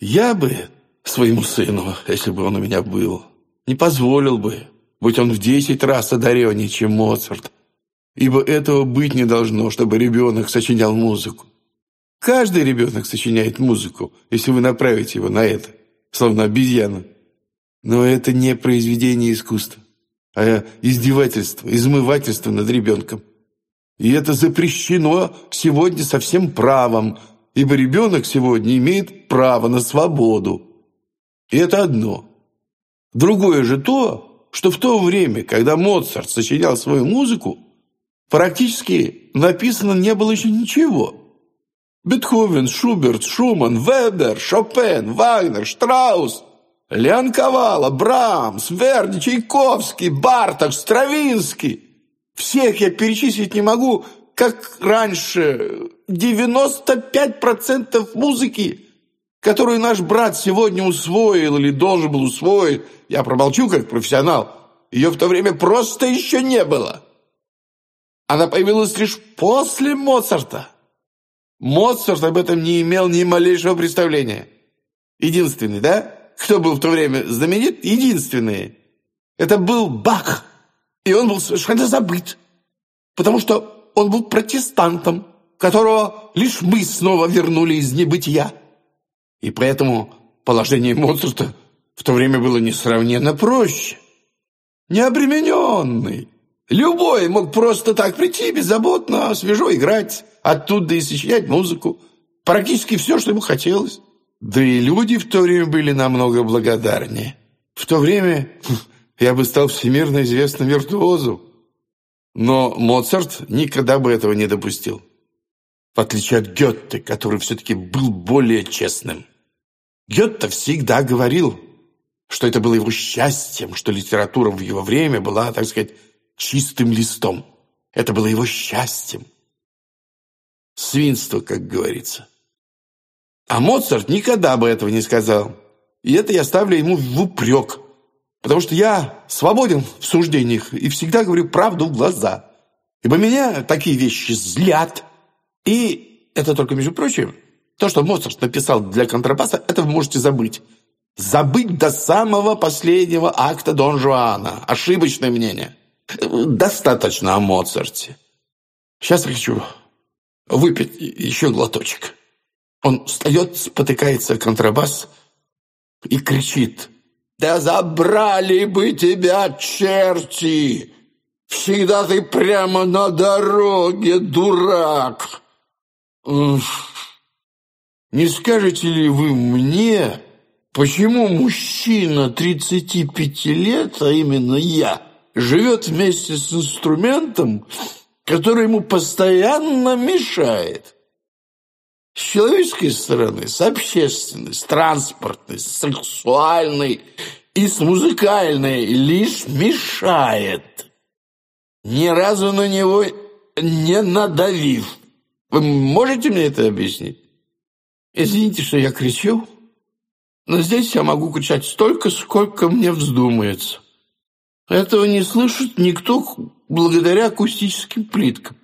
Я бы своему сыну, если бы он у меня был, не позволил бы, будь он в десять раз одареннее, чем Моцарт, ибо этого быть не должно, чтобы ребенок сочинял музыку. Каждый ребенок сочиняет музыку, если вы направите его на это, словно обезьяну, Но это не произведение искусства, а издевательство, измывательство над ребенком. И это запрещено сегодня со всем правом, ибо ребенок сегодня имеет право на свободу. И это одно. Другое же то, что в то время, когда Моцарт сочинял свою музыку, практически написано не было еще ничего. Бетховен, Шуберт, Шуман, Вебер, Шопен, Вагнер, Штраус, Леон Ковала, Брамс, Верди, Чайковский, Барток, Стравинский. Всех я перечислить не могу – как раньше. 95% музыки, которую наш брат сегодня усвоил или должен был усвоить, я промолчу как профессионал, ее в то время просто еще не было. Она появилась лишь после Моцарта. Моцарт об этом не имел ни малейшего представления. Единственный, да? Кто был в то время знаменит? Единственный. Это был Бах. И он был совершенно забыт. Потому что он был протестантом, которого лишь мы снова вернули из небытия. И поэтому положение Моцарта в то время было несравненно проще. Необремененный. Любой мог просто так прийти, беззаботно, свежо играть, оттуда и сочинять музыку. Практически все, что ему хотелось. Да и люди в то время были намного благодарнее. В то время я бы стал всемирно известным виртуозом. Но Моцарт никогда бы этого не допустил. В отличие от Гетте, который все-таки был более честным. Гетте всегда говорил, что это было его счастьем, что литература в его время была, так сказать, чистым листом. Это было его счастьем. Свинство, как говорится. А Моцарт никогда бы этого не сказал. И это я ставлю ему в упрек – потому что я свободен в суждениях и всегда говорю правду в глаза, ибо меня такие вещи злят. И это только, между прочим, то, что Моцарт написал для контрабаса, это вы можете забыть. Забыть до самого последнего акта Дон Жуана. Ошибочное мнение. Достаточно о Моцарте. Сейчас хочу выпить еще глоточек. Он встает, спотыкается контрабас и кричит – да забрали бы тебя, черти! Всегда ты прямо на дороге, дурак! Не скажете ли вы мне, почему мужчина 35 лет, а именно я, живет вместе с инструментом, который ему постоянно мешает?» С человеческой стороны, с общественной, с транспортной, с сексуальной и с музыкальной лишь мешает, ни разу на него не надавив. Вы можете мне это объяснить? Извините, что я кричу, но здесь я могу кричать столько, сколько мне вздумается. Этого не слышит никто благодаря акустическим плиткам.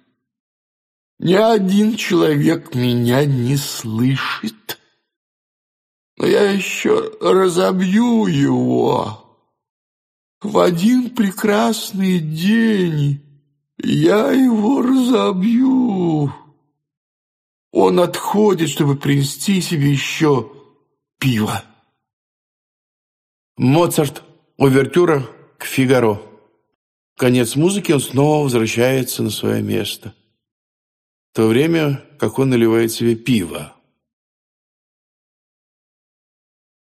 Ни один человек меня не слышит. Но я еще разобью его. В один прекрасный день я его разобью. Он отходит, чтобы принести себе еще пиво. Моцарт. Увертюра к Фигаро. Конец музыки, он снова возвращается на свое место то время, как он наливает себе пиво.